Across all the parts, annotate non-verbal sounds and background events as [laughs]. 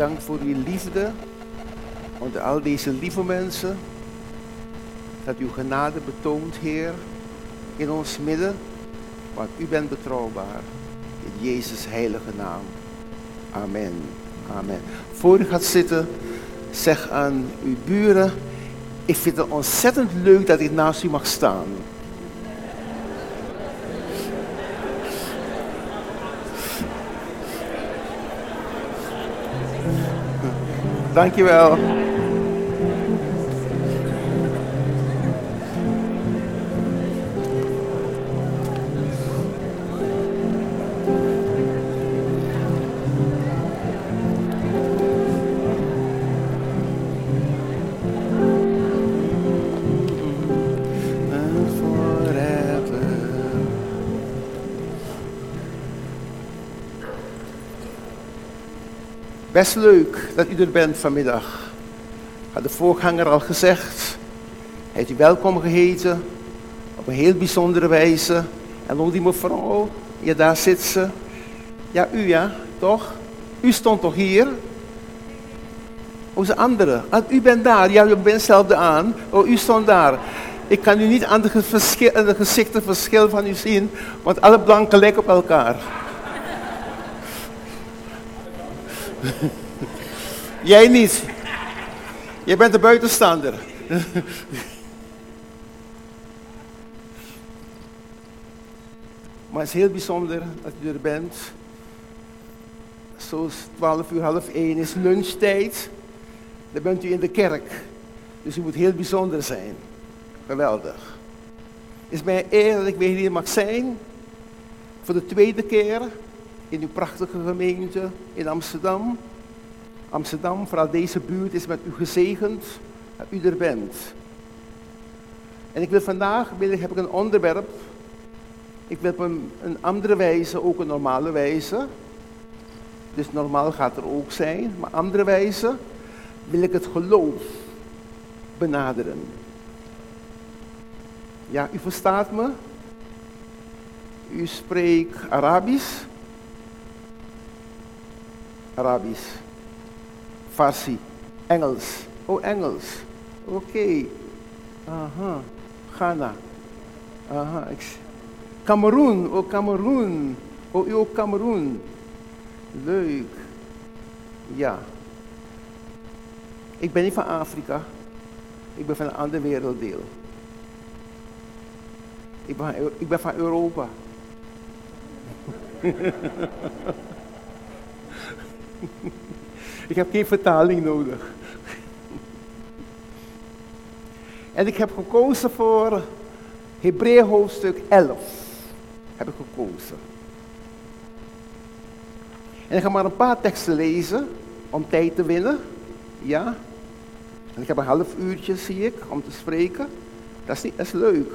dank voor uw liefde onder al deze lieve mensen. Dat uw genade betoont, Heer, in ons midden. Want u bent betrouwbaar. In Jezus' heilige naam. Amen. Amen. Voor u gaat zitten, zeg aan uw buren. Ik vind het ontzettend leuk dat ik naast u mag staan. Dankjewel. Best leuk dat u er bent vanmiddag. Had de voorganger al gezegd. Hij heeft u welkom geheten. Op een heel bijzondere wijze. En ook die mevrouw. Ja, daar zit ze. Ja, u ja, toch? U stond toch hier? Onze andere. Ah, u bent daar. Ja, u bent zelf aan. Oh, u stond daar. Ik kan u niet aan de, aan de gezichten verschil van u zien, want alle blanken lijken op elkaar. [laughs] Jij niet. Jij bent de buitenstaander. [laughs] maar het is heel bijzonder dat u er bent. Zo is 12 uur, half 1 is lunchtijd. Dan bent u in de kerk. Dus u moet heel bijzonder zijn. Geweldig. Het is mij eer dat ik weer hier mag zijn. Voor de tweede keer in uw prachtige gemeente in Amsterdam. Amsterdam, vooral deze buurt, is met u gezegend dat u er bent. En ik wil vandaag, heb ik een onderwerp. Ik wil op een, een andere wijze, ook een normale wijze. Dus normaal gaat er ook zijn, maar andere wijze wil ik het geloof benaderen. Ja, u verstaat me? U spreekt Arabisch? Arabisch. Farsi. Engels. Oh, Engels. Oké. Aha. Ghana. Aha. Cameroen. Oh, Cameroen. Oh, u ook Cameroen. Leuk. Ja. Ik ben niet van Afrika. Ik ben van een ander werelddeel. Ik ben, ik ben van Europa. [laughs] [laughs] ik heb geen vertaling nodig. en ik heb gekozen voor Hebreeën hoofdstuk 11. Heb ik gekozen. En ik ga maar een paar teksten lezen om tijd te winnen. Ja. En ik heb een half uurtje, zie ik, om te spreken. Dat is, niet, dat is leuk.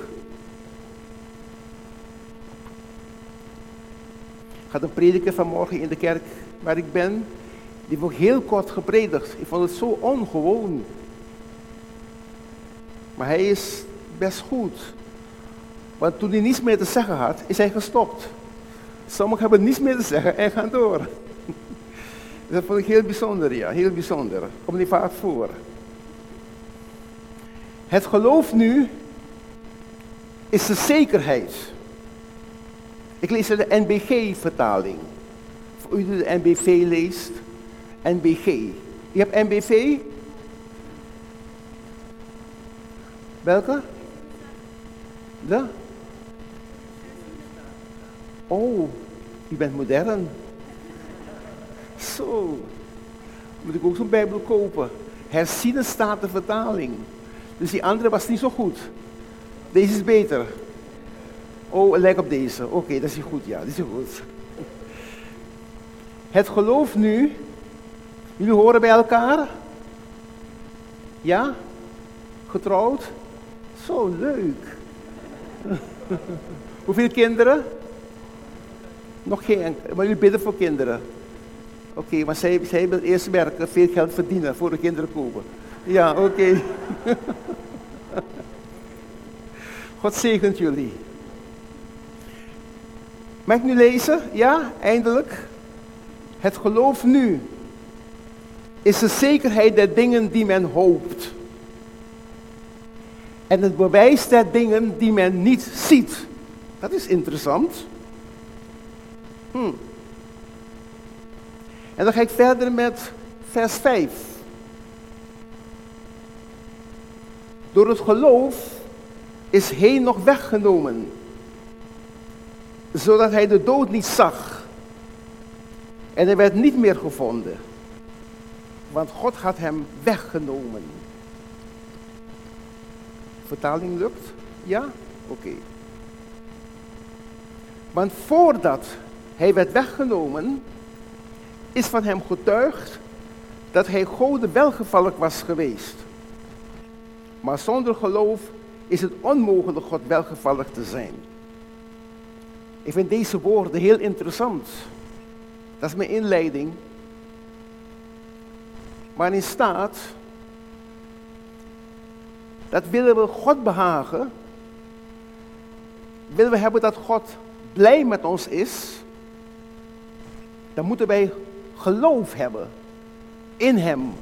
Ik had een prediker vanmorgen in de kerk waar ik ben. Die ook heel kort gepredikt. Ik vond het zo ongewoon. Maar hij is best goed. Want toen hij niets meer te zeggen had, is hij gestopt. Sommigen hebben niets meer te zeggen en gaan door. [laughs] Dat vond ik heel bijzonder, ja, heel bijzonder. Kom niet vaak voor. Het geloof nu is de zekerheid. Ik lees de NBG-vertaling. U de NBV leest. NBG. Je hebt NBV? Welke? De? Oh, u bent modern. Zo. Moet ik ook zo'n Bijbel kopen? Herziene staat de vertaling. Dus die andere was niet zo goed. Deze is beter. Oh, het lijkt op deze. Oké, dat is goed. Ja, dat is goed. Het geloof nu. Jullie horen bij elkaar? Ja? Getrouwd? Zo leuk. [laughs] Hoeveel kinderen? Nog geen. Maar jullie bidden voor kinderen. Oké, maar zij, zij wil eerst werken, veel geld verdienen voor de kinderen kopen. Ja, oké. [laughs] God zegent jullie. Mag ik nu lezen? Ja, eindelijk. Het geloof nu is de zekerheid der dingen die men hoopt. En het bewijs der dingen die men niet ziet. Dat is interessant. Hm. En dan ga ik verder met vers 5. Door het geloof is hij nog weggenomen, zodat hij de dood niet zag. En hij werd niet meer gevonden, want God had hem weggenomen. Vertaling lukt? Ja? Oké. Want voordat hij werd weggenomen, is van hem getuigd dat hij God welgevallig was geweest. Maar zonder geloof is het onmogelijk God welgevallig te zijn. Ik vind deze woorden heel interessant. Dat is mijn inleiding. Waarin staat dat willen we God behagen, willen we hebben dat God blij met ons is, dan moeten wij geloof hebben in Hem.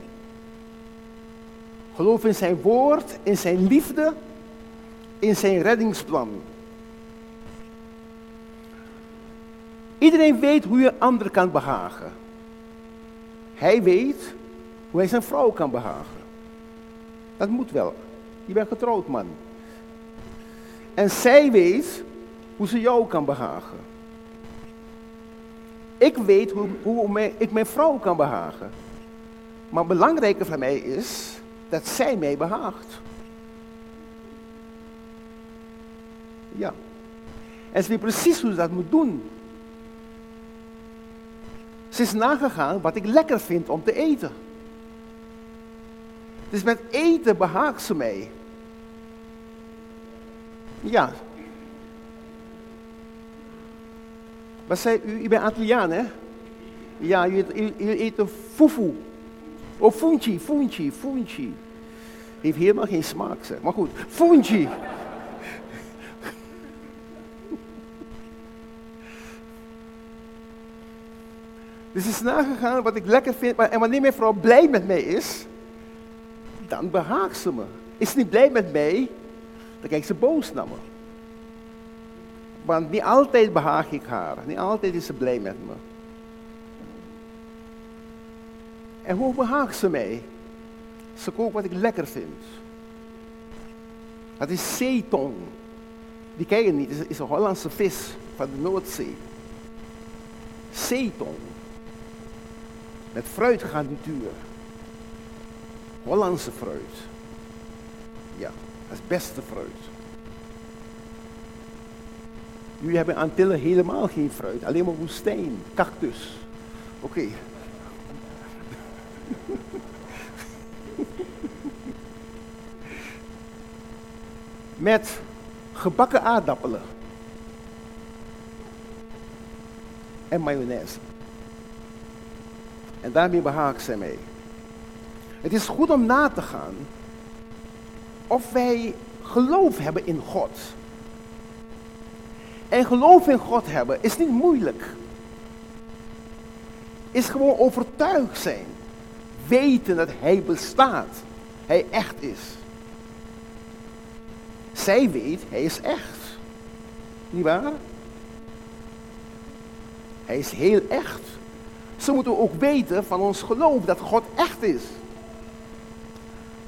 Geloof in Zijn woord, in Zijn liefde, in Zijn reddingsplan. Iedereen weet hoe je anderen kan behagen. Hij weet hoe hij zijn vrouw kan behagen. Dat moet wel. Je bent getrouwd, man. En zij weet hoe ze jou kan behagen. Ik weet hoe, hoe ik mijn vrouw kan behagen. Maar belangrijker voor mij is dat zij mij behaagt. Ja. En ze weet precies hoe ze dat moet doen. Ze is nagegaan wat ik lekker vind om te eten. Dus met eten behaagt ze mij. Ja. Wat zei u? U bent Antilliaan, hè? Ja, eet een fufu. Of funchi, funchi, funchi. Heeft helemaal geen smaak, zeg. Maar goed, funchi. Dus is nagegaan wat ik lekker vind. Maar, en wanneer mijn vrouw blij met mij is, dan behaagt ze me. Is ze niet blij met mij, dan kijkt ze boos naar me. Want niet altijd behaag ik haar. Niet altijd is ze blij met me. En hoe behaagt ze mij? Ze kookt wat ik lekker vind. Dat is zeetong. Die ken je niet, het is een Hollandse vis van de Noordzee. Zeetong. Met fruitgarnituur. Hollandse fruit. Ja, dat beste fruit. Jullie hebben Antillen helemaal geen fruit, alleen maar woestijn, cactus. Oké. [laughs] Met gebakken aardappelen. En mayonaise. En daarmee behaagt zij mee. Het is goed om na te gaan of wij geloof hebben in God. En geloof in God hebben is niet moeilijk. Is gewoon overtuigd zijn. Weten dat Hij bestaat. Hij echt is. Zij weet, Hij is echt. Niet waar? Hij is heel echt. Zo moeten we ook weten van ons geloof dat God echt is.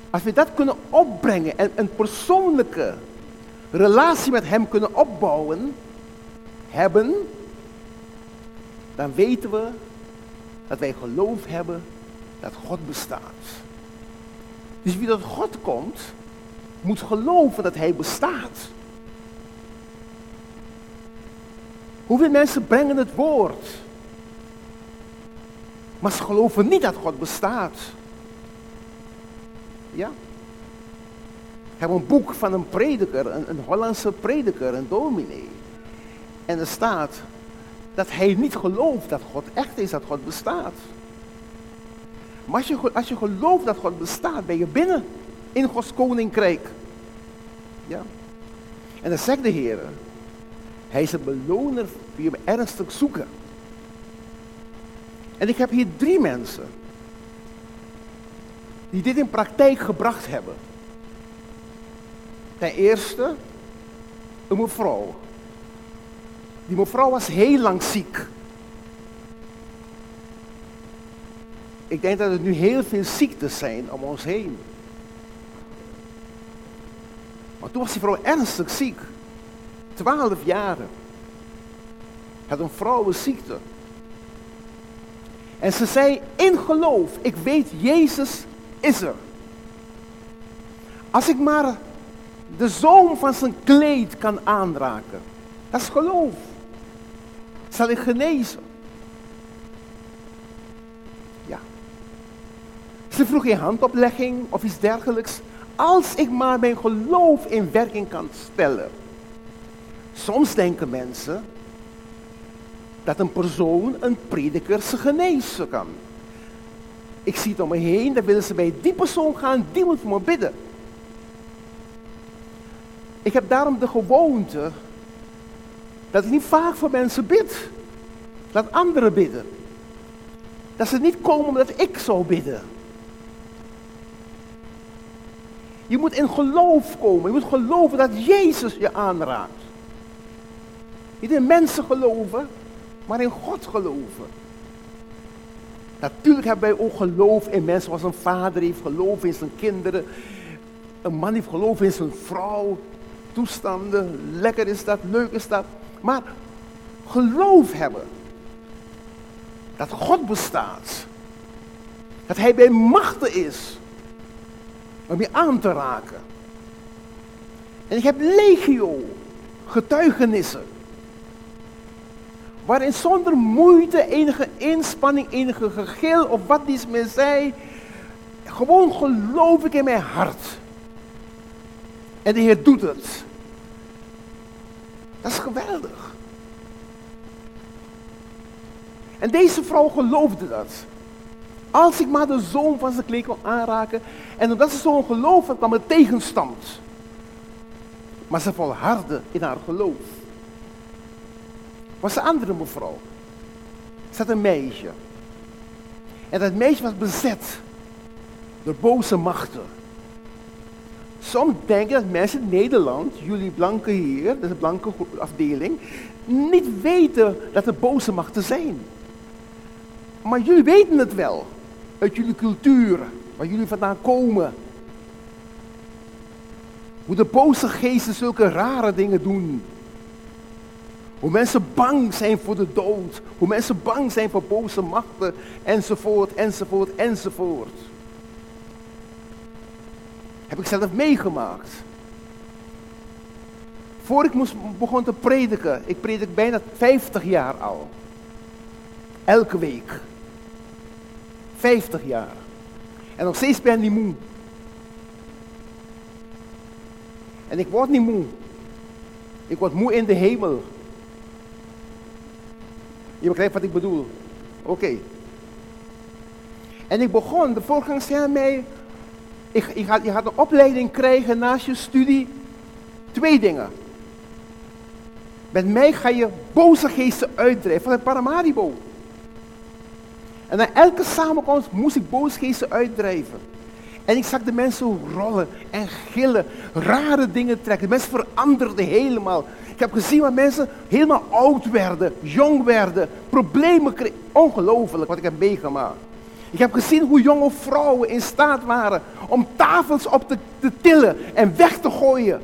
Als we dat kunnen opbrengen en een persoonlijke relatie met Hem kunnen opbouwen, hebben, dan weten we dat wij geloof hebben dat God bestaat. Dus wie tot God komt, moet geloven dat Hij bestaat. Hoeveel mensen brengen het woord, maar ze geloven niet dat God bestaat. Ja. Ik heb een boek van een prediker, een, een Hollandse prediker, een dominee. En er staat dat hij niet gelooft dat God echt is, dat God bestaat. Maar als je, als je gelooft dat God bestaat, ben je binnen in Gods koninkrijk. Ja. En dan zegt de Heer, hij is een beloner wie hem ernstig zoeken. En ik heb hier drie mensen die dit in praktijk gebracht hebben. Ten eerste, een mevrouw. Die mevrouw was heel lang ziek. Ik denk dat er nu heel veel ziektes zijn om ons heen. Maar toen was die vrouw ernstig ziek. Twaalf jaren. Had een vrouwenziekte. En ze zei in geloof, ik weet Jezus is er. Als ik maar de zoom van zijn kleed kan aanraken. Dat is geloof. Zal ik genezen? Ja. Ze vroeg geen handoplegging of iets dergelijks. Als ik maar mijn geloof in werking kan stellen. Soms denken mensen dat een persoon, een prediker, ze genezen kan. Ik zie het om me heen, dan willen ze bij die persoon gaan, die moet voor me bidden. Ik heb daarom de gewoonte dat ik niet vaak voor mensen bid. Laat anderen bidden. Dat ze niet komen omdat ik zou bidden. Je moet in geloof komen. Je moet geloven dat Jezus je aanraakt. Niet in mensen geloven, maar in God geloven. Natuurlijk hebben wij ook geloof in mensen zoals een vader heeft geloof in zijn kinderen. Een man heeft geloof in zijn vrouw. Toestanden, lekker is dat, leuk is dat. Maar geloof hebben dat God bestaat. Dat Hij bij machten is om je aan te raken. En ik heb legio getuigenissen. Waarin zonder moeite, enige inspanning, enige gegil of wat iets meer zei. Gewoon geloof ik in mijn hart. En de Heer doet het. Dat is geweldig. En deze vrouw geloofde dat. Als ik maar de zoon van zijn kleed kon aanraken. En omdat ze zo'n geloof had, kwam er tegenstand. Maar ze volhardde in haar geloof. Was een andere mevrouw. Ze had een meisje. En dat meisje was bezet door boze machten. Soms denken dat mensen in Nederland, jullie blanke hier, dat is een blanke afdeling, niet weten dat er boze machten zijn. Maar jullie weten het wel. Uit jullie cultuur, waar jullie vandaan komen. Hoe de boze geesten zulke rare dingen doen. Hoe mensen bang zijn voor de dood. Hoe mensen bang zijn voor boze machten. Enzovoort, enzovoort, enzovoort. Heb ik zelf meegemaakt. Voor ik moest, begon te prediken. Ik predik bijna 50 jaar al. Elke week. 50 jaar. En nog steeds ben ik niet moe. En ik word niet moe. Ik word moe in de hemel. Je begrijpt wat ik bedoel. Oké. En ik begon, de voorganger zei mij, ik, je, gaat, je gaat een opleiding krijgen naast je studie. Twee dingen. Met mij ga je boze geesten uitdrijven van het Paramaribo. En na elke samenkomst moest ik boosgeesten uitdrijven. En ik zag de mensen rollen en gillen, rare dingen trekken. mensen veranderden helemaal. Ik heb gezien waar mensen helemaal oud werden, jong werden, problemen kregen. Ongelooflijk wat ik heb meegemaakt. Ik heb gezien hoe jonge vrouwen in staat waren om tafels op te, te tillen en weg te gooien.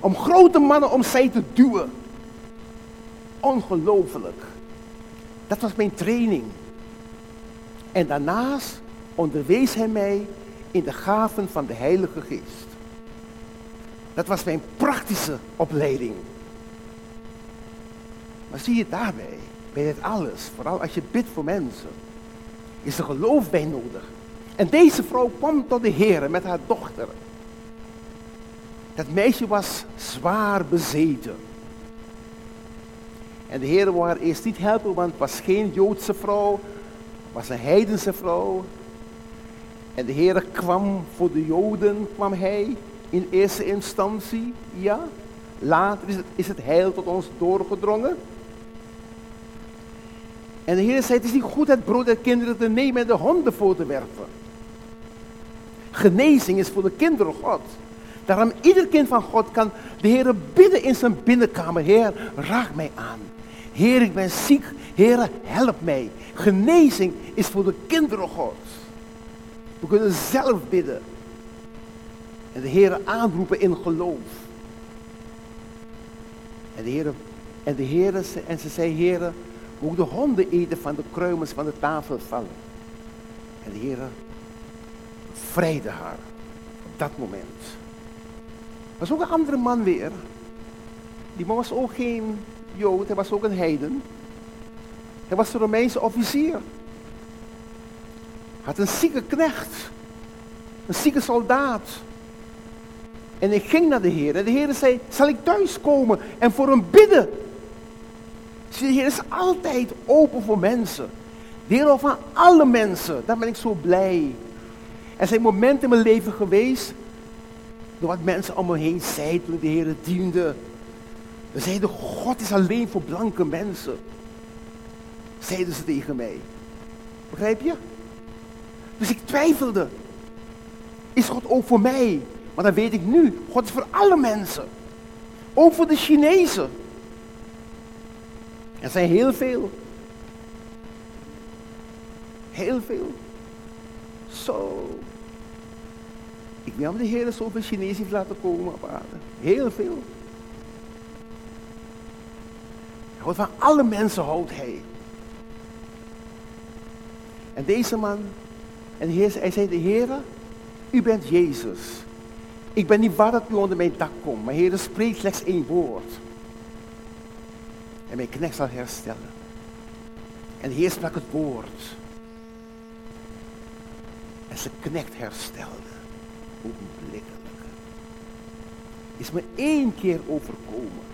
Om grote mannen om zij te duwen. Ongelooflijk. Dat was mijn training. En daarnaast onderwees hij mij in de gaven van de Heilige Geest. Dat was mijn praktische opleiding. Maar zie je daarbij, bij dit alles, vooral als je bidt voor mensen, is er geloof bij nodig. En deze vrouw kwam tot de Heer met haar dochter. Dat meisje was zwaar bezeten. En de Heer wou haar eerst niet helpen, want het was geen Joodse vrouw, was een heidense vrouw. En de Heer kwam voor de Joden, kwam hij in eerste instantie, ja. Later is het, is het heil tot ons doorgedrongen. En de Heer zei, het is niet goed het brood der kinderen te nemen en de honden voor te werpen. Genezing is voor de kinderen God. Daarom ieder kind van God kan de Heer bidden in zijn binnenkamer. Heer, raak mij aan. Heer, ik ben ziek. Heer, help mij. Genezing is voor de kinderen God. We kunnen zelf bidden. En de Heer aanroepen in geloof. En de Heer, en de en ze zei, Heer, ook de honden eten van de kruimels van de tafel vallen. En de Heer vrede haar op dat moment. Er was ook een andere man weer. Die man was ook geen Jood, hij was ook een heiden. Hij was een Romeinse officier. Had een zieke knecht. Een zieke soldaat. En ik ging naar de Heer. En de Heer zei, zal ik thuiskomen en voor hem bidden? de Heer is altijd open voor mensen. De Heer van alle mensen. Daar ben ik zo blij. Er zijn momenten in mijn leven geweest. Door wat mensen om me heen zeiden toen de Heer diende. Ze zeiden, God is alleen voor blanke mensen. Zeiden ze tegen mij. Begrijp je? Dus ik twijfelde. Is God ook voor mij? Maar dan weet ik nu, God is voor alle mensen. Ook voor de Chinezen. Er zijn heel veel. Heel veel. Zo. Ik weet niet of de Heer zoveel Chinezen heeft laten komen op aarde. Heel veel. Hij van alle mensen houdt hij. En deze man, en hij zei, de Heer, u bent Jezus. Ik ben niet waar dat u onder mijn dak komt, maar Heer, spreekt slechts één woord. En mijn knecht zal herstellen. En de Heer sprak het woord. En zijn knecht herstelde. Ogenblikkelijk. Is me één keer overkomen.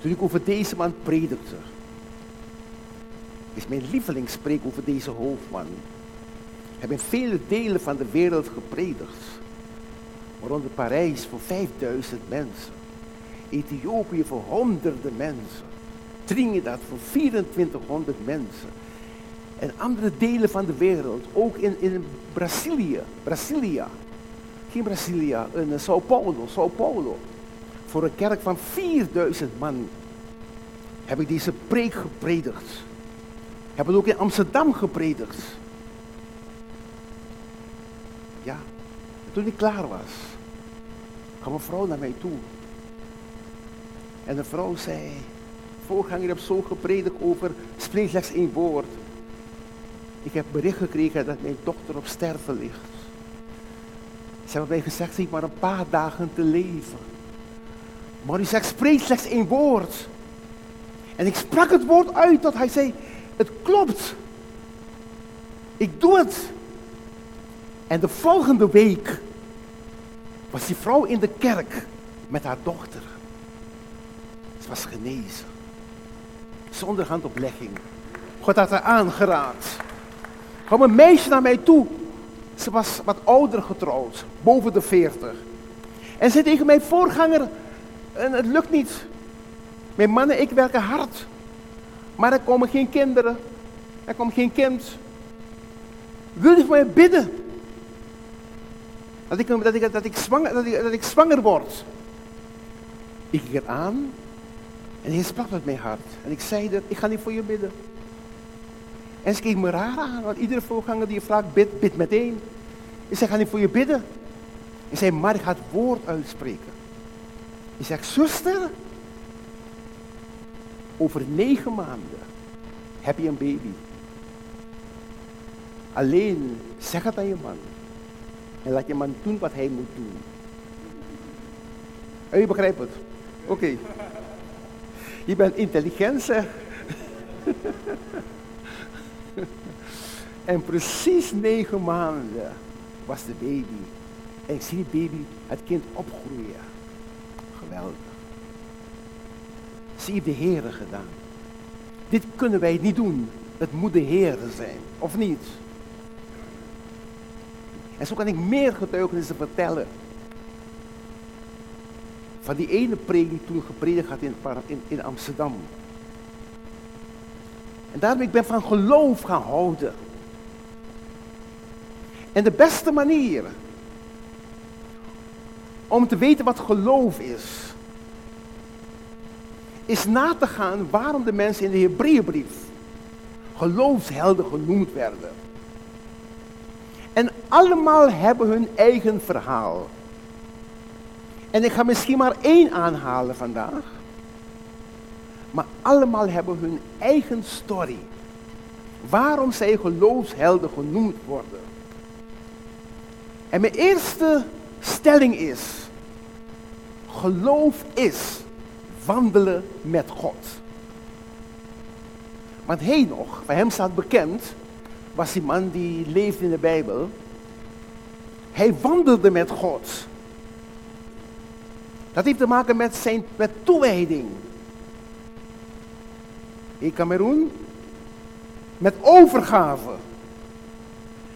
Toen ik over deze man predikte. Is mijn lievelingspreek over deze hoofdman. Heb in vele delen van de wereld gepredikt. Waaronder Parijs voor 5000 mensen. Ethiopië voor honderden mensen. Trinidad voor 2400 mensen. En andere delen van de wereld, ook in, in Brazilië, Brasilia. Geen Brasilia, in Sao Paulo, Sao Paulo. Voor een kerk van 4000 man heb ik deze preek gepredikt. Heb het ook in Amsterdam gepredikt. Ja, toen ik klaar was, kwam een vrouw naar mij toe. En de vrouw zei, voorganger, heb zo gepredikt over, spreek slechts één woord. Ik heb bericht gekregen dat mijn dochter op sterven ligt. Ze hebben mij gezegd, ze heeft maar een paar dagen te leven. Maar u zegt, spreek slechts één woord. En ik sprak het woord uit dat hij zei, het klopt. Ik doe het. En de volgende week was die vrouw in de kerk met haar dochter. Ze was genezen. Zonder handoplegging. God had haar aangeraakt. kwam een meisje naar mij toe. Ze was wat ouder getrouwd, boven de veertig. En ze tegen mijn voorganger, het lukt niet. Mijn man en ik werken hard. Maar er komen geen kinderen. Er komt geen kind. Wil je voor mij bidden? Dat ik, dat ik, dat ik, zwanger, dat ik, dat ik zwanger word. Ik ging aan en hij sprak met mijn hart. En ik zei dat, ik ga niet voor je bidden. En ze keek me raar aan, want iedere voorganger die je vraagt, bid, bid meteen. Ik zei, ga niet voor je bidden. Ik zei, maar ik ga het woord uitspreken. Ik zeg, zuster, over negen maanden heb je een baby. Alleen zeg het aan je man. En laat je man doen wat hij moet doen. En je begrijpt het? Oké. Je bent intelligent, zeg. [laughs] en precies negen maanden was de baby. En ik zie die baby, het kind opgroeien. Geweldig. Zie heeft de Heer gedaan. Dit kunnen wij niet doen. Het moet de Heer zijn, of niet? En zo kan ik meer getuigenissen vertellen. Van die ene preek die toen gepredikt had in, in, in Amsterdam. En daarom ik ben van geloof gaan houden. En de beste manier om te weten wat geloof is, is na te gaan waarom de mensen in de Hebreeënbrief geloofshelden genoemd werden. En allemaal hebben hun eigen verhaal. En ik ga misschien maar één aanhalen vandaag. Maar allemaal hebben hun eigen story. Waarom zij geloofshelden genoemd worden. En mijn eerste stelling is, geloof is wandelen met God. Want nog, bij hem staat bekend, was die man die leefde in de Bijbel. Hij wandelde met God. Dat heeft te maken met zijn met toewijding. In Cameroen, met overgave,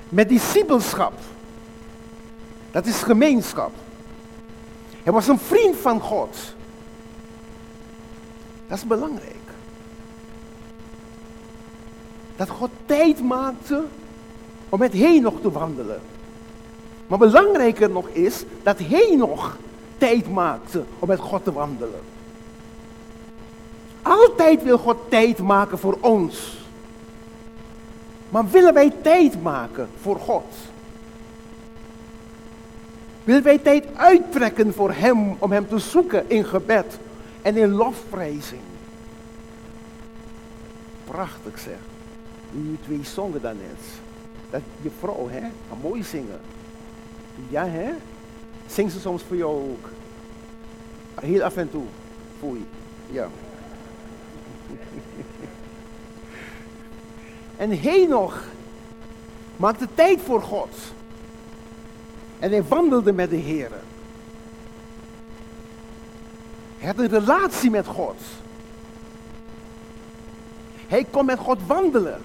met discipelschap. Dat is gemeenschap. Hij was een vriend van God. Dat is belangrijk. Dat God tijd maakte om met nog te wandelen. Maar belangrijker nog is dat nog tijd maakte om met God te wandelen. Altijd wil God tijd maken voor ons. Maar willen wij tijd maken voor God? Willen wij tijd uittrekken voor Hem om Hem te zoeken in gebed en in lofprijzing? Prachtig zeg. U twee zongen daarnet. Dat je vrouw, hè, kan mooi zingen. Ja, hè? Zing ze soms voor jou ook. Heel af en toe. Foei. Ja. [laughs] en Henoch maakte tijd voor God. En hij wandelde met de Heer. Hij had een relatie met God. Hij kon met God wandelen.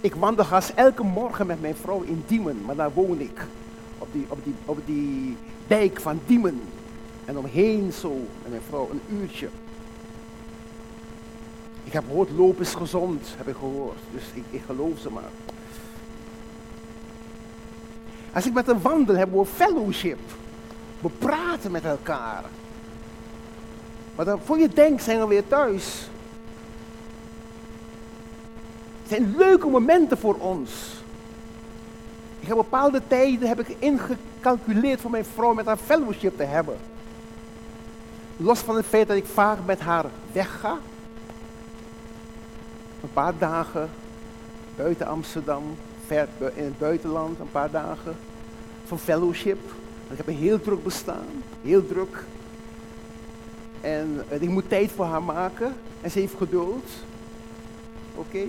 Ik wandel haast elke morgen met mijn vrouw in Diemen, maar daar woon ik. Op die, op die, op die dijk van Diemen. En omheen zo, met mijn vrouw, een uurtje. Ik heb gehoord, lopen is gezond, heb ik gehoord. Dus ik, ik geloof ze maar. Als ik met hem wandel, hebben we fellowship. We praten met elkaar. Maar dan, voor je denkt zijn we weer thuis. Het zijn leuke momenten voor ons. Ik heb bepaalde tijden heb ik ingecalculeerd voor mijn vrouw met haar fellowship te hebben. Los van het feit dat ik vaak met haar wegga. Een paar dagen buiten Amsterdam, ver in het buitenland, een paar dagen. Voor fellowship. Ik heb een heel druk bestaan, heel druk. En eh, ik moet tijd voor haar maken. En ze heeft geduld. Oké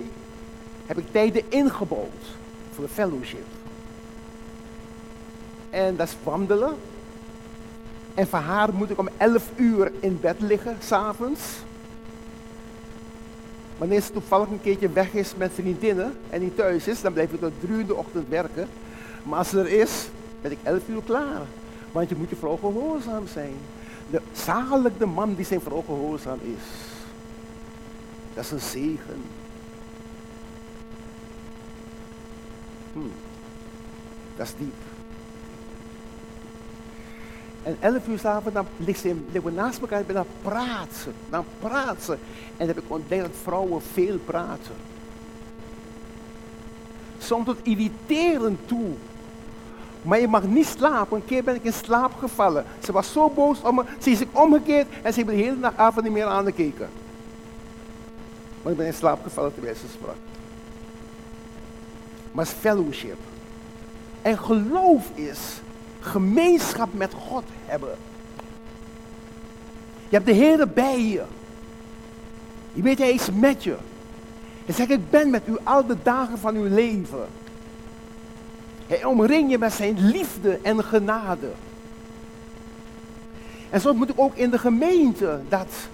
heb ik tijden ingebouwd voor de fellowship. En dat is wandelen. En voor haar moet ik om 11 uur in bed liggen, s'avonds. Wanneer ze toevallig een keertje weg is met vriendinnen en niet thuis is, dan blijf ik tot drie uur de ochtend werken. Maar als ze er is, ben ik 11 uur klaar. Want je moet je vrouw gehoorzaam zijn. De, zalig de man die zijn vrouw gehoorzaam is. Dat is een zegen. Hmm. Dat is diep. En elf uur s'avonds, dan liggen we naast elkaar en dan praten. Dan praten. En dan heb ik ontdekt dat vrouwen veel praten. Soms tot irriterend toe. Maar je mag niet slapen. Een keer ben ik in slaap gevallen. Ze was zo boos om me. Ze is omgekeerd en ze heeft de hele avond niet meer aangekeken. Maar ik ben in slaap gevallen terwijl ze sprak maar is fellowship. En geloof is gemeenschap met God hebben. Je hebt de Heer bij je. Je weet, Hij is met je. Hij zegt, ik ben met u al de dagen van uw leven. Hij omringt je met zijn liefde en genade. En zo moet ik ook in de gemeente dat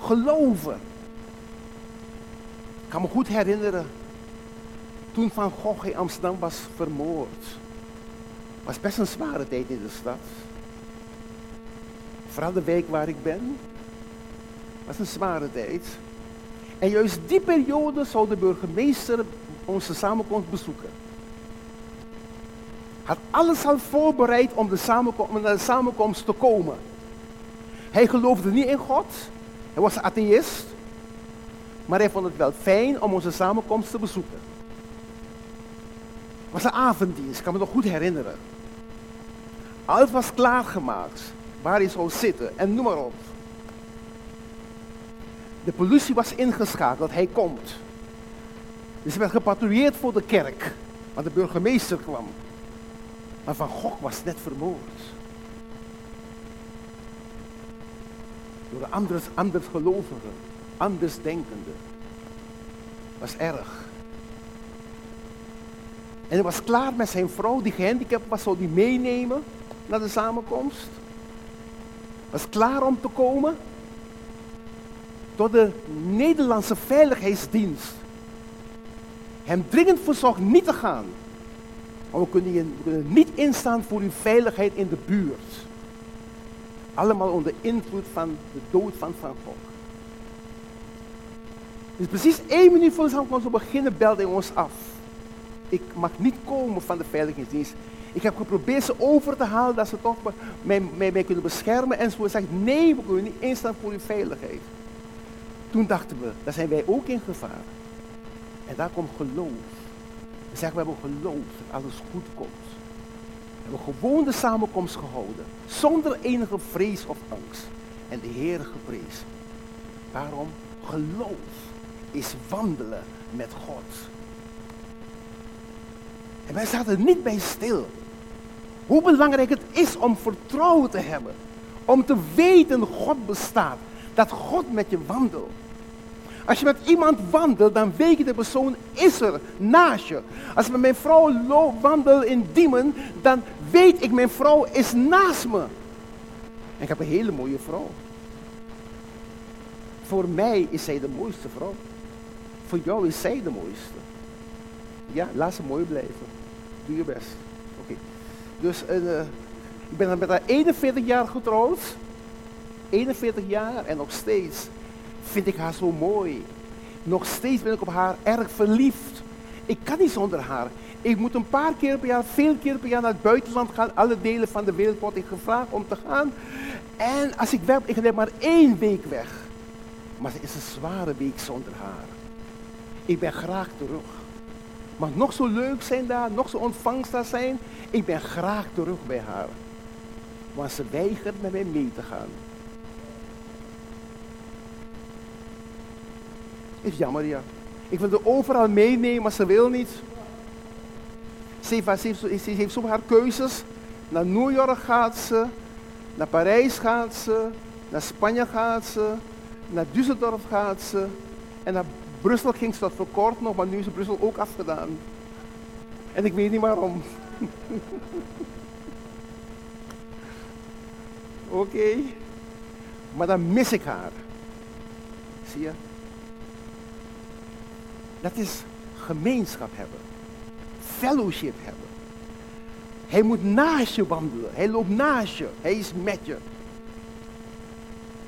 geloven. Ik kan me goed herinneren toen Van Gogh in Amsterdam was vermoord. was best een zware tijd in de stad. Vooral de week waar ik ben. was een zware tijd. En juist die periode zou de burgemeester onze samenkomst bezoeken. Had alles al voorbereid om, de om naar de samenkomst te komen. Hij geloofde niet in God. Hij was atheïst. Maar hij vond het wel fijn om onze samenkomst te bezoeken. Was een avonddienst, ik kan me nog goed herinneren. Alles was klaargemaakt, waar hij zou zitten en noem maar op. De politie was ingeschakeld, hij komt. Dus er werd gepatrouilleerd voor de kerk, want de burgemeester kwam. Maar Van Gogh was net vermoord. Door de anders, anders gelovigen, anders denkende. Was erg. En hij was klaar met zijn vrouw, die gehandicapt was, zou die meenemen naar de samenkomst. Was klaar om te komen. Tot de Nederlandse Veiligheidsdienst hem dringend verzocht niet te gaan. Kunnen, we kunnen niet instaan voor uw veiligheid in de buurt. Allemaal onder invloed van de dood van Van Gogh. Dus precies één minuut voor de samenkomst beginnen belde hij ons af. Ik mag niet komen van de veiligheidsdienst. Ik heb geprobeerd ze over te halen dat ze toch mij, mij, kunnen beschermen. En ze zeggen, nee, we kunnen niet instaan voor uw veiligheid. Toen dachten we, daar zijn wij ook in gevaar. En daar komt geloof. We zeggen, we hebben geloof dat alles goed komt. We hebben gewoon de samenkomst gehouden. Zonder enige vrees of angst. En de Heer geprezen. Waarom? Geloof is wandelen met God. En wij zaten niet bij stil. Hoe belangrijk het is om vertrouwen te hebben. Om te weten God bestaat. Dat God met je wandelt. Als je met iemand wandelt, dan weet je de persoon is er naast je. Als ik met mijn vrouw wandel in Diemen, dan weet ik mijn vrouw is naast me. En ik heb een hele mooie vrouw. Voor mij is zij de mooiste vrouw. Voor jou is zij de mooiste. Ja, laat ze mooi blijven. Doe je best. Oké. Dus uh, ik ben met haar 41 jaar getrouwd. 41 jaar en nog steeds vind ik haar zo mooi. Nog steeds ben ik op haar erg verliefd. Ik kan niet zonder haar. Ik moet een paar keer per jaar, veel keer per jaar naar het buitenland gaan. Alle delen van de wereld word ik gevraagd om te gaan. En als ik werk, ik ben maar één week weg. Maar het is een zware week zonder haar. Ik ben graag terug. Mag nog zo leuk zijn daar, nog zo ontvangstbaar zijn. Ik ben graag terug bij haar. Want ze weigert met mij mee te gaan. Is jammer, ja. Ik wil er overal meenemen, maar ze wil niet. Ze heeft, ze, heeft, ze heeft zo haar keuzes. Naar New York gaat ze. Naar Parijs gaat ze. Naar Spanje gaat ze. Naar Düsseldorf gaat ze. En naar Brussel ging dat voor kort nog, maar nu is Brussel ook afgedaan. En ik weet niet waarom. [laughs] Oké. Maar dan mis ik haar. Zie je? Dat is gemeenschap hebben. Fellowship hebben. Hij moet naast je wandelen. Hij loopt naast je. Hij is met je.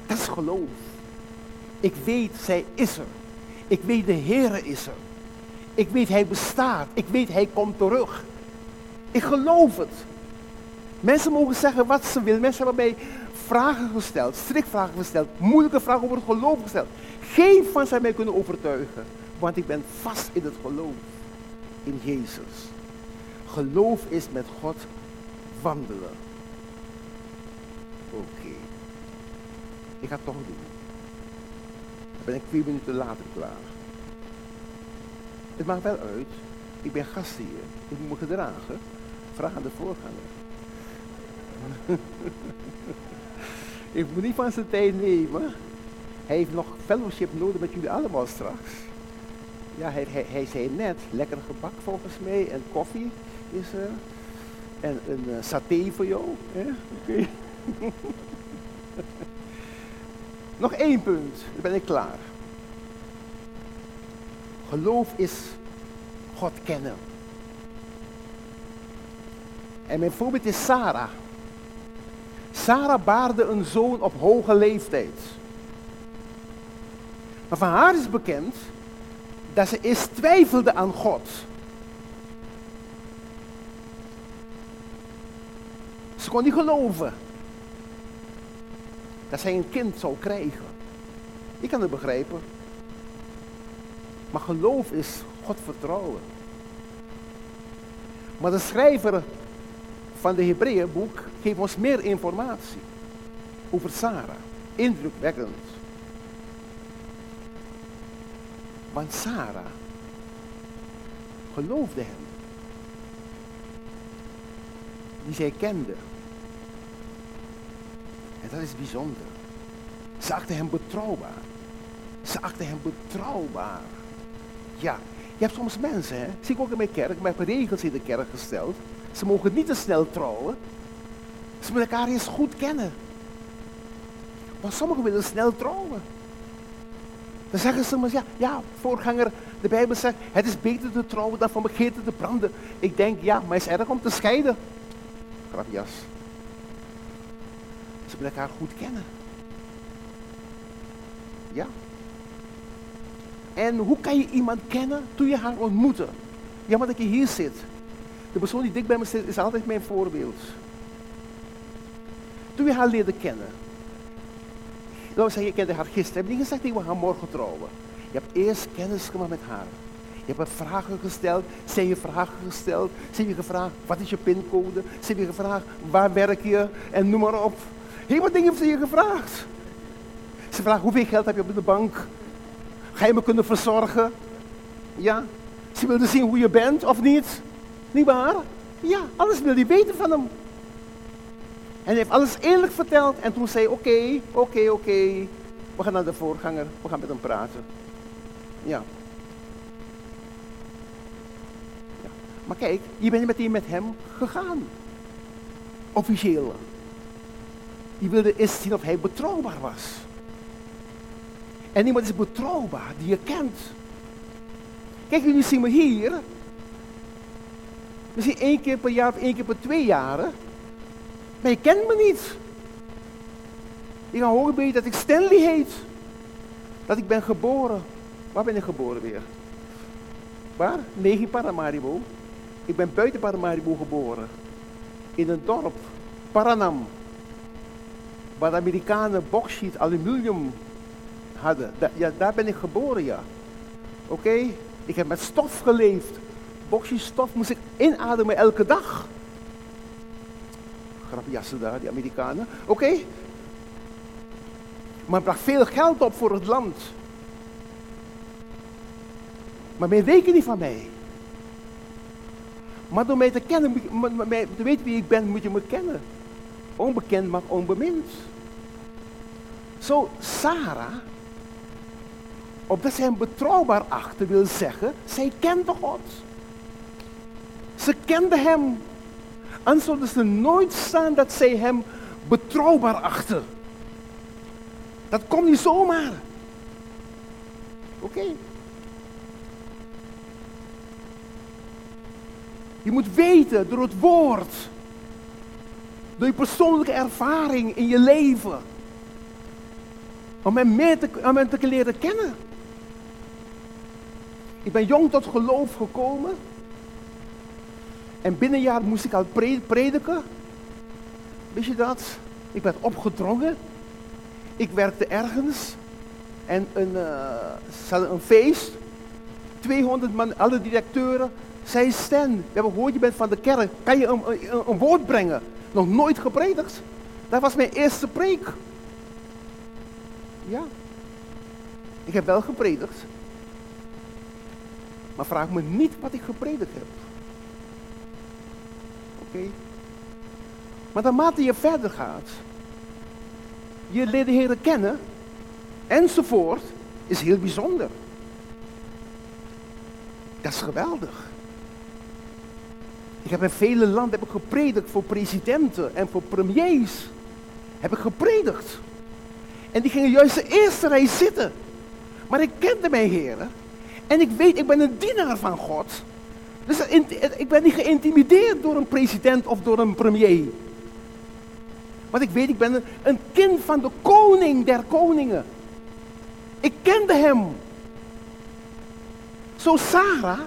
Dat is geloof. Ik weet, zij is er. Ik weet, de Heer is er. Ik weet, Hij bestaat. Ik weet, Hij komt terug. Ik geloof het. Mensen mogen zeggen wat ze willen. Mensen hebben mij vragen gesteld, strikvragen gesteld, moeilijke vragen over het geloof gesteld. Geen van zij mij kunnen overtuigen. Want ik ben vast in het geloof in Jezus. Geloof is met God wandelen. Oké. Ik ga het toch doen. Ben ik vier minuten later klaar. Het maakt wel uit. Ik ben gast hier. Ik moet me gedragen. Vraag aan de voorganger. [laughs] ik moet niet van zijn tijd nemen. Hij heeft nog fellowship nodig met jullie allemaal straks. Ja, hij, hij, hij zei net, lekker gebak volgens mij en koffie is er. En een uh, saté voor jou. Oké. [laughs] Nog één punt, dan ben ik klaar. Geloof is God kennen. En mijn voorbeeld is Sarah. Sarah baarde een zoon op hoge leeftijd. Maar van haar is bekend dat ze eerst twijfelde aan God. kon niet geloven dat zij een kind zou krijgen. Ik kan het begrijpen. Maar geloof is God vertrouwen. Maar de schrijver van de Hebreeënboek geeft ons meer informatie over Sarah. Indrukwekkend. Want Sarah geloofde hem. Die zij kende. En dat is bijzonder. Ze achtte hem betrouwbaar. Ze achtte hem betrouwbaar. Ja, je hebt soms mensen, hè? zie ik ook in mijn kerk, maar hebben regels in de kerk gesteld. Ze mogen niet te snel trouwen. Ze moeten elkaar eens goed kennen. Maar sommigen willen snel trouwen. Dan zeggen ze maar, ja, ja, voorganger, de Bijbel zegt, het is beter te trouwen dan van begeerte te branden. Ik denk, ja, maar is erg om te scheiden. Grapjas. Ze willen elkaar goed kennen. Ja. En hoe kan je iemand kennen toen je haar ontmoette? Ja, maar dat je hier zit. De persoon die dik bij me zit is altijd mijn voorbeeld. Toen je haar leerde kennen. Nou, zeg je kende haar gisteren. Heb je niet gezegd dat we gaan morgen trouwen? Je hebt eerst kennis gemaakt met haar. Je hebt vragen gesteld. Ze je vragen gesteld. Hebben je gevraagd, wat is je pincode? Hebben je gevraagd, waar werk je? En noem maar op. Heel wat dingen hebben ze je gevraagd. Ze vragen, hoeveel geld heb je op de bank? Ga je me kunnen verzorgen? Ja. Ze wilde zien hoe je bent of niet. Niet waar? Ja, alles wil hij weten van hem. En hij heeft alles eerlijk verteld. En toen zei oké, oké, oké. We gaan naar de voorganger. We gaan met hem praten. Ja. ja. Maar kijk, je bent meteen met hem gegaan. Officieel. Je wilde eens zien of hij betrouwbaar was. En iemand is betrouwbaar die je kent. Kijk, jullie zien me hier. Misschien één keer per jaar of één keer per twee jaren. Maar je kent me niet. Je kan horen bij dat ik Stanley heet. Dat ik ben geboren. Waar ben ik geboren weer? Waar? Nee, in Paramaribo. Ik ben buiten Paramaribo geboren. In een dorp, Paranam. Waar de Amerikanen bauxiet, aluminium hadden. ja, daar ben ik geboren, ja. Oké? Ik heb met stof geleefd. stof moest ik inademen elke dag. Grapjassen daar, die Amerikanen. Oké? Maar het bracht veel geld op voor het land. Maar men weet niet van mij. Maar door mij te kennen, te weten wie ik ben, moet je me kennen. Onbekend, maar onbemind. Zo, Sarah opdat zij hem betrouwbaar achter wil zeggen, zij kende God. Ze kende hem. En zullen ze nooit staan dat zij hem betrouwbaar achten. Dat komt niet zomaar. Oké. Je moet weten door het woord, door je persoonlijke ervaring in je leven, om hem, meer te, om hem te leren kennen. Ik ben jong tot geloof gekomen. En binnen een jaar moest ik al prediken. Wist je dat? Ik werd opgedrongen. Ik werkte ergens. En een, uh, een feest. 200 man, alle directeuren. Zij Stan, we hebben gehoord, je bent van de kerk. Kan je een, een woord brengen? Nog nooit gepredikt. Dat was mijn eerste preek. Ja. Ik heb wel gepredikt. Maar vraag me niet wat ik gepredikt heb. Oké? Maar naarmate je verder gaat, je leert de kennen, enzovoort, is heel bijzonder. Dat is geweldig. Ik heb in vele landen heb ik gepredikt voor presidenten en voor premiers. Heb ik gepredikt. En die gingen juist de eerste rij zitten. Maar ik kende mijn heren. En ik weet, ik ben een dienaar van God. Dus ik ben niet geïntimideerd door een president of door een premier. Want ik weet, ik ben een, kind van de koning der koningen. Ik kende hem. Zo Sarah,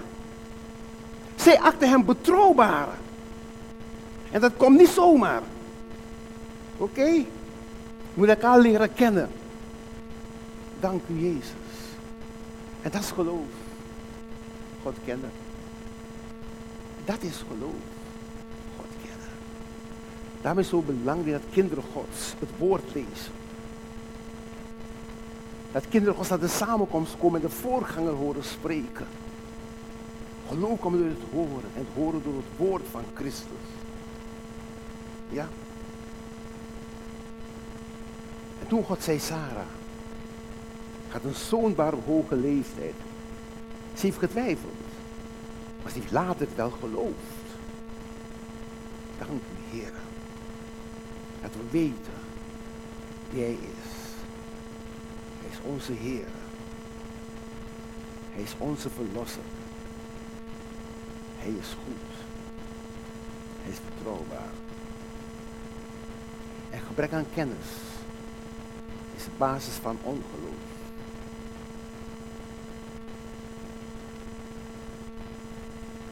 zij achtte hem betrouwbaar. En dat komt niet zomaar. Oké? Okay? We moeten elkaar leren kennen. Dank u Jezus. En dat is geloof. God kennen. Dat is geloof. God kennen. Daarom is het zo belangrijk dat kinderen Gods het woord lezen. Dat kinderen Gods naar de samenkomst komen en de voorganger horen spreken. Geloof komt door het horen en het horen door het woord van Christus. Ja? En toen God zei Sarah, had een zoon op hoge leeftijd. Ze heeft getwijfeld. Maar ze heeft later wel geloofd. Dank u, Heer. Dat we weten wie Hij is. Hij is onze Heer. Hij is onze Verlosser. Hij is goed. Hij is betrouwbaar. En gebrek aan kennis is de basis van ongeloof.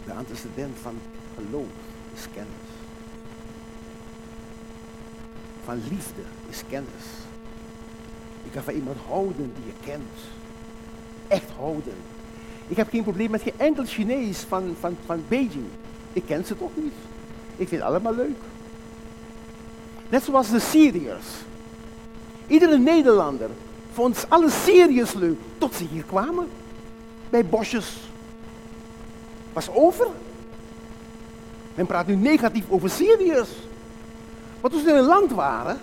De antecedent van geloof is kennis. Van liefde is kennis. Je kan van iemand houden die je kent. Echt houden. Ik heb geen probleem met geen enkel Chinees van, van, van Beijing. Ik ken ze toch niet. Ik vind het allemaal leuk. Net zoals de Syriërs. Iedere Nederlander vond alle Syriërs leuk tot ze hier kwamen. Bij bosjes. Was over. Men praat nu negatief over Syriërs. Maar toen ze in een land waren,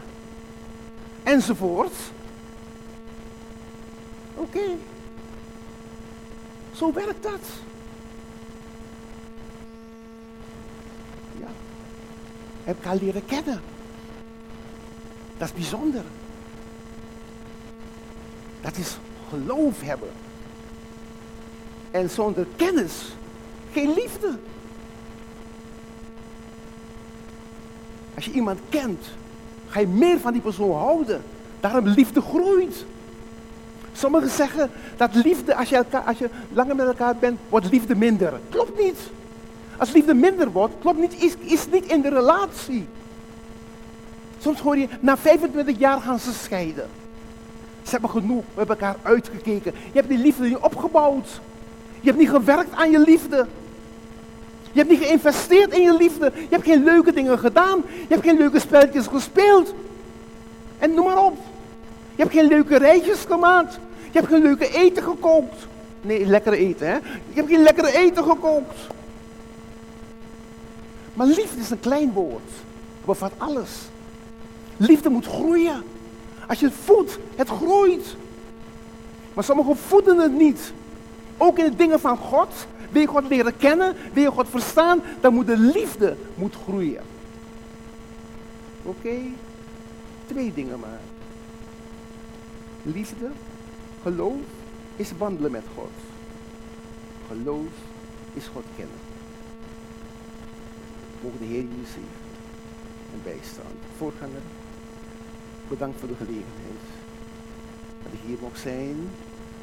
enzovoort. Oké. Zo werkt dat. Ja. Heb ik al leren kennen. Dat is bijzonder. Dat is geloof hebben. En zonder kennis geen liefde. Als je iemand kent, ga je meer van die persoon houden. Daarom liefde groeit. Sommigen zeggen dat liefde, als je, elkaar, als je langer met elkaar bent, wordt liefde minder. Klopt niet. Als liefde minder wordt, klopt niet, is, is niet in de relatie. Soms hoor je, na 25 jaar gaan ze scheiden. Ze hebben genoeg, we hebben elkaar uitgekeken. Je hebt die liefde niet opgebouwd. Je hebt niet gewerkt aan je liefde. Je hebt niet geïnvesteerd in je liefde. Je hebt geen leuke dingen gedaan. Je hebt geen leuke spelletjes gespeeld. En noem maar op. Je hebt geen leuke rijtjes gemaakt. Je hebt geen leuke eten gekookt. Nee, lekkere eten, hè? Je hebt geen lekkere eten gekookt. Maar liefde is een klein woord. Het bevat alles. Liefde moet groeien. Als je het voedt, het groeit. Maar sommigen voeden het niet. Ook in de dingen van God. Wil je God leren kennen, wil je God verstaan, dan moet de liefde moet groeien. Oké? Twee dingen maar. Liefde, geloof is wandelen met God. Geloof is God kennen. Mogen de Heer je zien en bijstaan. Voorganger, bedankt voor de gelegenheid. Dat ik hier mocht zijn.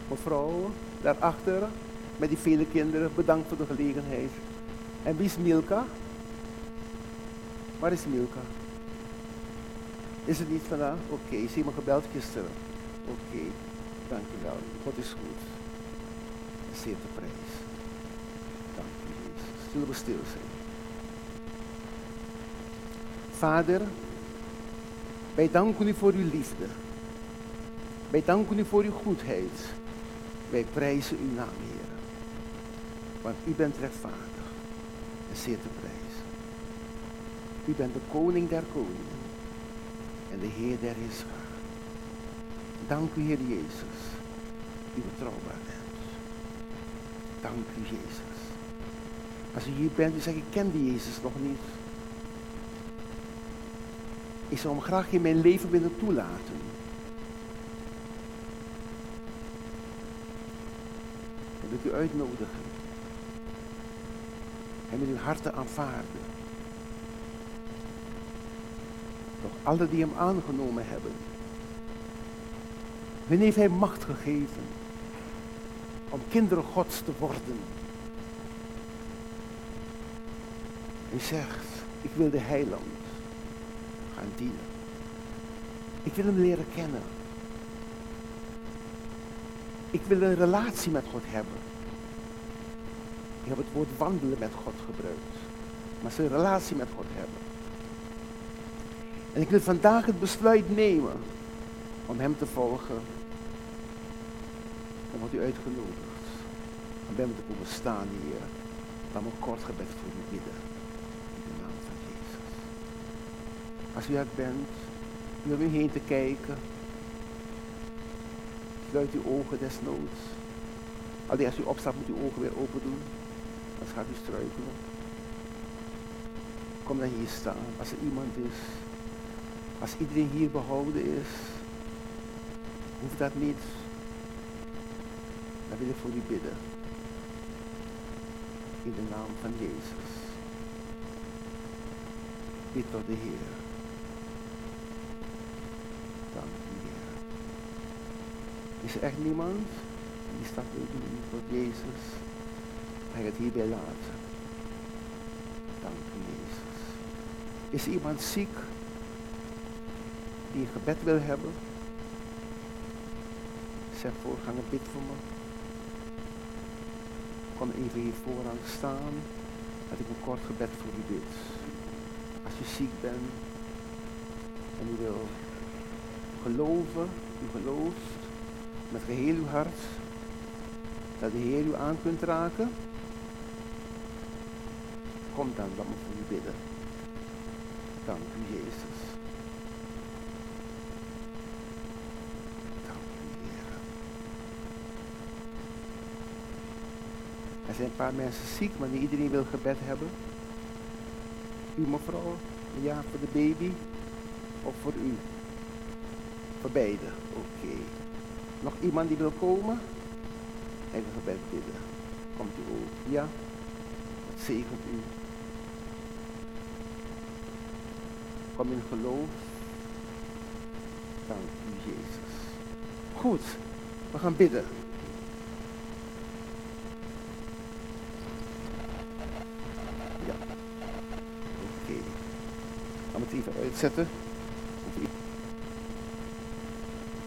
Mevrouw, daarachter, met die vele kinderen, bedankt voor de gelegenheid. En wie is Milka? Waar is Milka? Is het niet vandaag? Oké, okay. zie me gebeld gisteren. Oké, dank u wel. God is goed. Zeer te prijs. Dank u, Jezus. Zullen we stil zijn? Vader, wij danken u voor uw liefde. Wij danken u voor uw goedheid. Wij prijzen uw naam, Heer. Want u bent rechtvaardig en zeer te prijzen. U bent de koning der koningen en de Heer der Heerschaar. Dank u, Heer Jezus, die betrouwbaar bent. Dank u, Jezus. Als u hier bent en zegt, ik ken die Jezus nog niet. Ik zou hem graag in mijn leven willen toelaten. En wil u uitnodigen. En met uw harten aanvaarden. Doch alle die hem aangenomen hebben, hun heeft hij macht gegeven om kinderen Gods te worden. Hij zegt, ik wil de heiland gaan dienen. Ik wil hem leren kennen. Ik wil een relatie met God hebben. Ik heb het woord wandelen met God gebruikt. Maar ze een relatie met God hebben. En ik wil vandaag het besluit nemen om hem te volgen. Dan wordt u uitgenodigd. Om bij me te komen staan hier. Dan moet kort gebed voor u bidden. In de naam van Jezus. Als u het bent, u om u heen te kijken. Sluit uw ogen desnoods. Alleen als u opstaat moet uw ogen weer open doen. Anders gaat u struikelen. Kom dan hier staan. Als er iemand is. Als iedereen hier behouden is. Hoeft dat niet. Dan wil ik voor u bidden. In de naam van Jezus. Bid tot de Heer. Dank u, Heer. Is er echt niemand die staat wil doen Jezus? Hij het hierbij laten. Dank u, Jezus. Is iemand ziek die een gebed wil hebben? Zeg voorganger, bid voor me. Kom even hier vooraan staan. Dat ik een kort gebed voor u bid. Als je ziek bent en u wil geloven, u gelooft met geheel uw hart dat de Heer u aan kunt raken, kom dan, me voor u bidden. Dank u, Jezus. Dank u, Heer. Er zijn een paar mensen ziek, maar niet iedereen wil gebed hebben. U mevrouw, ja, voor de baby of voor u? Voor beide, oké. Nog iemand die wil komen? Even gebed bidden. Komt u ook? Ja? Wat zegent u? Kom in geloof. Dank u, Jezus. Goed, we gaan bidden. Ja.